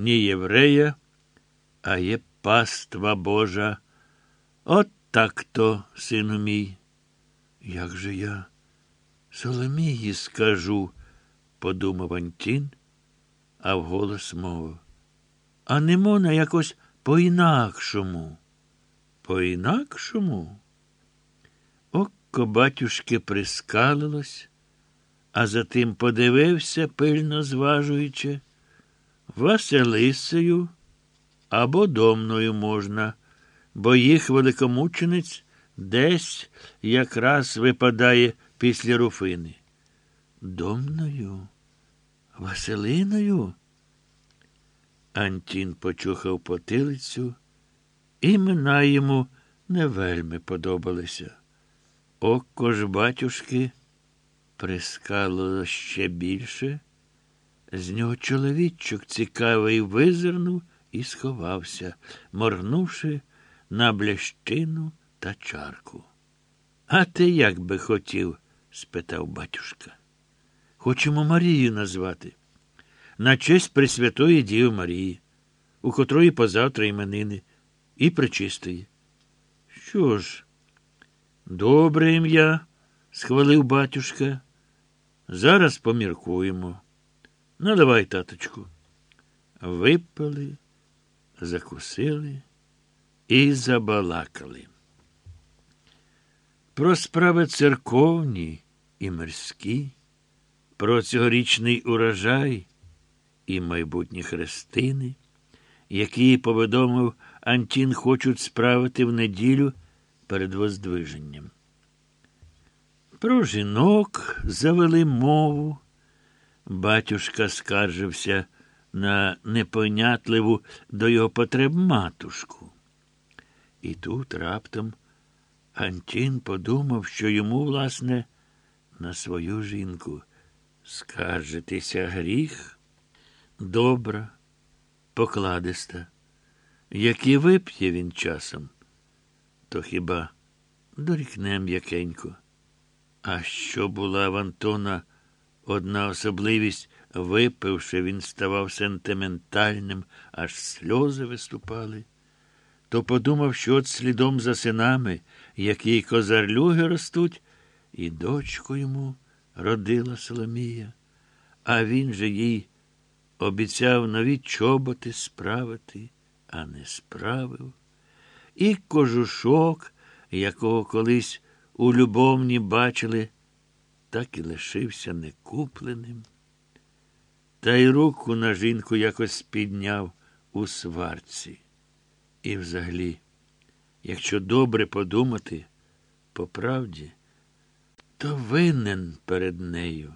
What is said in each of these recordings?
ні єврея, а є паства Божа. От так то, сину мій. Як же я Соломії скажу, подумав Антін, а вголос мовив. А не можна якось по-інакшому. По-інакшому? Око батюшки прискалилось, а затим подивився, пильно зважуючи, Василисею або домною можна, бо їх великомученець десь якраз випадає після руфини. Домною? Василиною? Антін почухав потилицю, імена йому не вельми подобалися. Око ж батюшки прискало ще більше. З нього чоловічок цікавий визирнув і сховався, моргнувши на блящину та чарку. А ти як би хотів? спитав батюшка. Хочемо Марію назвати. На честь Пресвятої Діви Марії, у котрої позавтра іменини, і причистої. Що ж, добре ім'я, схвалив батюшка. Зараз поміркуємо. Наливай, таточку. Випили, закусили і забалакали. Про справи церковні і мирські, про цьогорічний урожай і майбутні хрестини, які, повідомив Антін, хочуть справити в неділю перед воздвиженням. Про жінок завели мову. Батюшка скаржився на непонятливу до його потреб матушку. І тут раптом Антін подумав, що йому, власне, на свою жінку скаржитися гріх добра, покладиста, як і вип'є він часом, то хіба дорікне м'якенько. А що була в Антона одна особливість, випивши, він ставав сентиментальним, аж сльози виступали, то подумав, що от слідом за синами, які козарлюги ростуть, і дочку йому родила Соломія, а він же їй обіцяв нові чоботи справити, а не справив. І кожушок, якого колись у любовні бачили, так і лишився некупленим. Та й руку на жінку якось підняв у сварці. І взагалі, якщо добре подумати, по правді, то винен перед нею.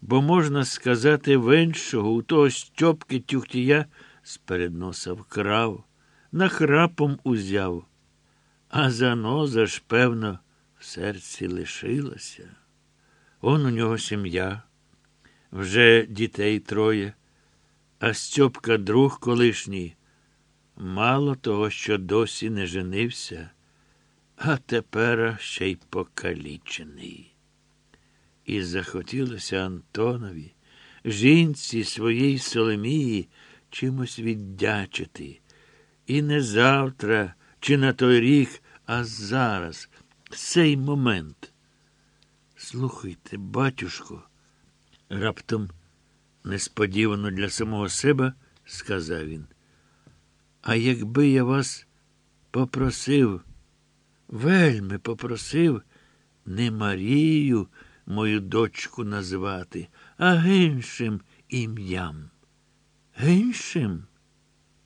Бо, можна сказати, веншого у того Стьопки тюхтія з перед носа вкрав, нахрапом узяв, а заноза ж, певно, в серці лишилася. Он у нього сім'я, вже дітей троє, а Стьопка друг колишній. Мало того, що досі не женився, а тепер ще й покалічений. І захотілося Антонові, жінці своїй Соломії, чимось віддячити. І не завтра, чи на той рік, а зараз, цей момент. Слухайте, батюшко, раптом несподівано для самого себе, сказав він. А якби я вас попросив, вельми попросив не Марію, мою дочку назвати, а гіншим ім'ям. Гіншим?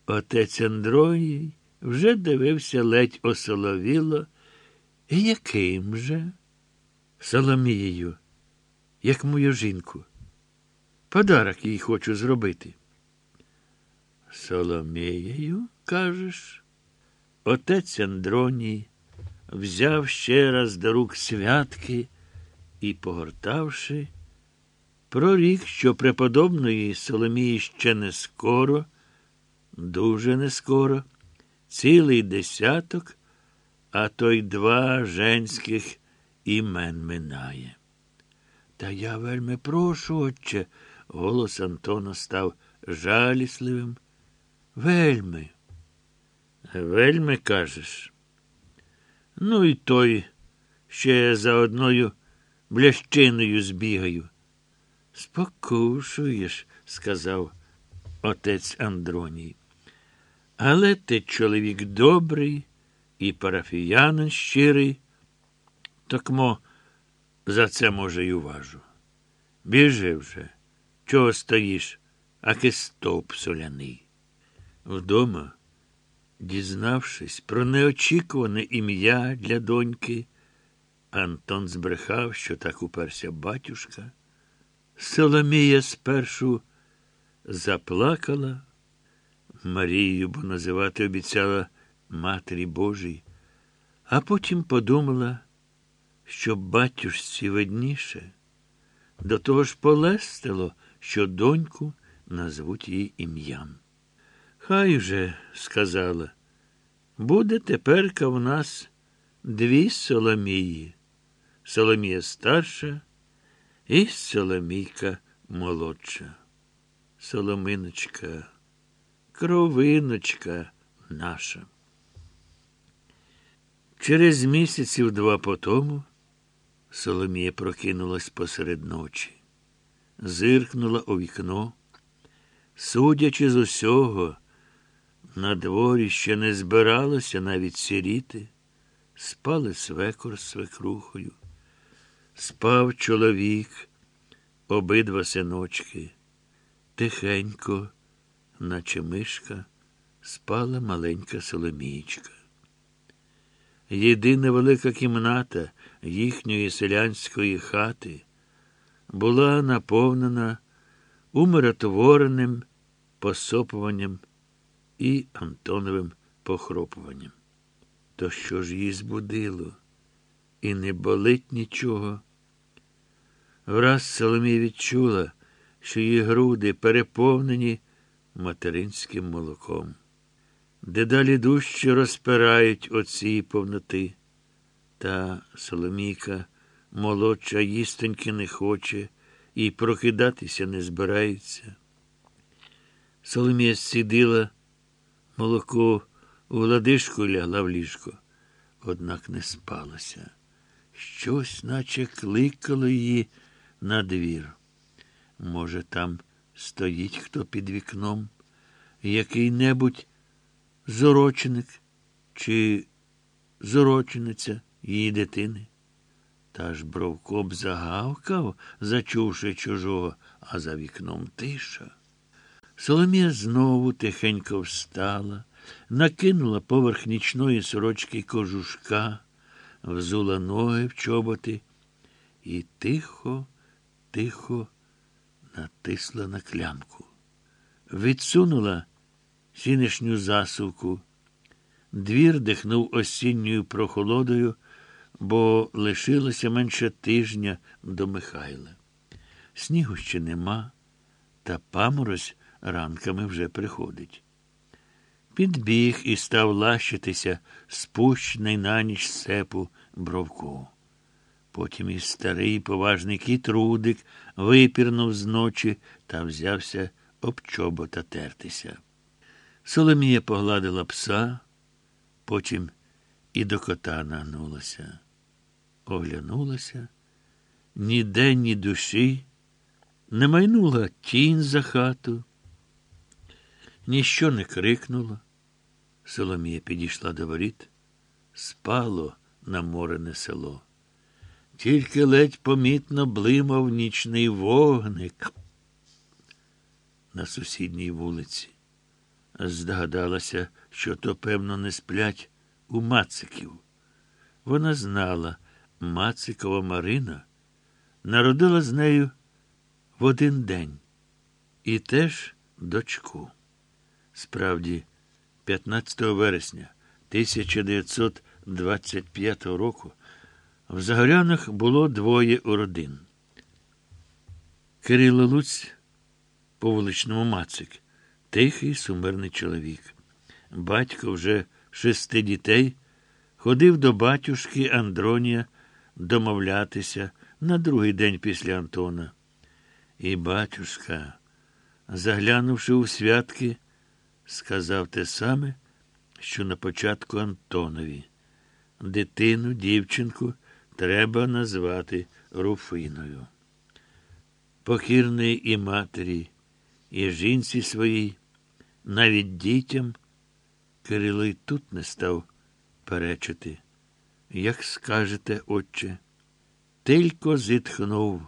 Отець Андрої вже дивився ледь осоловіло. І яким же? Соломією, як мою жінку. Подарок їй хочу зробити. Соломією, кажеш? Отець Андроній взяв ще раз до рук святки і, погортавши, прорік, що преподобної Соломії ще не скоро, дуже не скоро, цілий десяток, а то й два женських імен минає. Та я вельми прошу, отче, голос Антона став жалісливим Вельми. Вельми кажеш. Ну, і той ще за одною блящиною збігаю. Спокушуєш, сказав отець Андроній. Але ти чоловік добрий і парафіянин щирий. Токмо за це, може, й уважу. Біжи вже, чого стоїш, аки стовп соляний. Вдома, дізнавшись про неочікуване ім'я для доньки, Антон збрехав, що так уперся батюшка. Соломія спершу заплакала, Марію, бо називати обіцяла Матері Божій, а потім подумала, що батюшці видніше. До того ж полестило, що доньку назвуть її ім'ям. Хай же, сказала, буде теперка в нас дві Соломії. Соломія старша і Соломійка молодша. Соломиночка, кровиночка наша. Через місяців два по тому Соломія прокинулась посеред ночі, зиркнула у вікно. Судячи з усього, на дворі ще не збиралося навіть сіріти, спали свекор з свекрухою, спав чоловік, обидва синочки. Тихенько, наче мишка, спала маленька Соломієчка. Єдина велика кімната їхньої селянської хати була наповнена умиротвореним посопуванням і Антоновим похропуванням. То що ж її збудило? І не болить нічого. Враз Соломія відчула, що її груди переповнені материнським молоком. Дедалі дужче розпирають оці повноти. Та Соломійка молодша їстеньки не хоче і прокидатися не збирається. Соломія сидила, молоко у ладишку лягла в ліжко, однак не спалася. Щось, наче кликало її на двір. Може, там стоїть хто під вікном, який-небудь зороченик чи зорочениця її дитини. Та ж Бровко загавкав, зачувши чужого, а за вікном тиша. Соломія знову тихенько встала, накинула поверх нічної сорочки кожушка, взула ноги в чоботи і тихо, тихо натисла на клямку. Відсунула сінішню засувку. Двір дихнув осінньою прохолодою, бо лишилося менше тижня до Михайла. Снігу ще нема, та паморозь ранками вже приходить. Підбіг і став лащитися спущений на ніч сепу Бровко. Потім і старий поважний кіт Рудик випірнув з ночі та взявся об чобота тертися. Соломія погладила пса, потім і до кота нагнулася. Оглянулася, ніде, ні душі, не майнула тінь за хату, ніщо не крикнула. Соломія підійшла до воріт, спало наморене село. Тільки ледь помітно блимав нічний вогник на сусідній вулиці. Здогадалася, що то, певно, не сплять у Мациків. Вона знала, Мацикова Марина народила з нею в один день і теж дочку. Справді, 15 вересня 1925 року в Загорянах було двоє уродин. Кирило Луць по вуличному Мацик, тихий сумирний чоловік. Батько вже шести дітей ходив до батюшки Андронія домовлятися на другий день після Антона. І батюшка, заглянувши у святки, сказав те саме, що на початку Антонові. Дитину, дівчинку треба назвати Руфиною. Покірний і матері, і жінці своїй, навіть дітям, Кирило й тут не став перечити. Як скажете, отче, тільки зітхнув,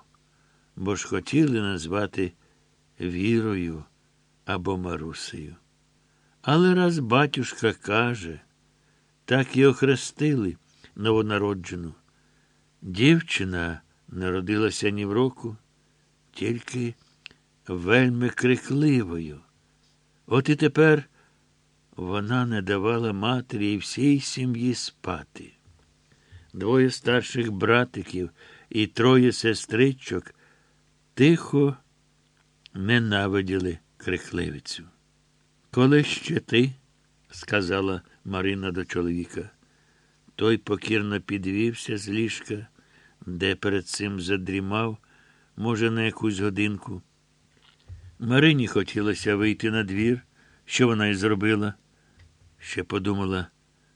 бо ж хотіли назвати вірою або Марусею. Але раз батюшка каже, так і охрестили новонароджену. Дівчина народилася ні в року, тільки вельми крикливою. От і тепер вона не давала матері і всій сім'ї спати. Двоє старших братиків і троє сестричок тихо ненавиділи крикливицю. Коли ще ти, сказала Марина до чоловіка, той покірно підвівся з ліжка, де перед цим задрімав, може, на якусь годинку. Марині хотілося вийти на двір, що вона й зробила. Ще подумала,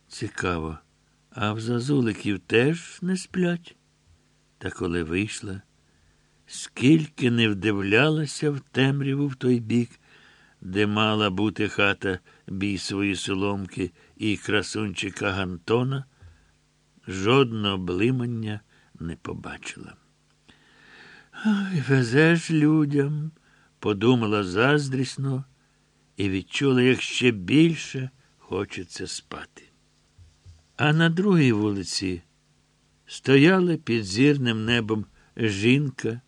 цікаво, а в зазуликів теж не сплять. Та коли вийшла, скільки не вдивлялася в темряву в той бік, де мала бути хата бісової соломки і красунчика Гантона, жодного блимання не побачила. Ай, везеш людям, подумала заздрісно і відчула, як ще більше хочеться спати. А на другій вулиці стояли під зірним небом жінка,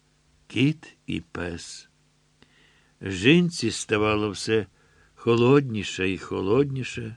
кіт і пес. Жінці ставало все холодніше і холодніше.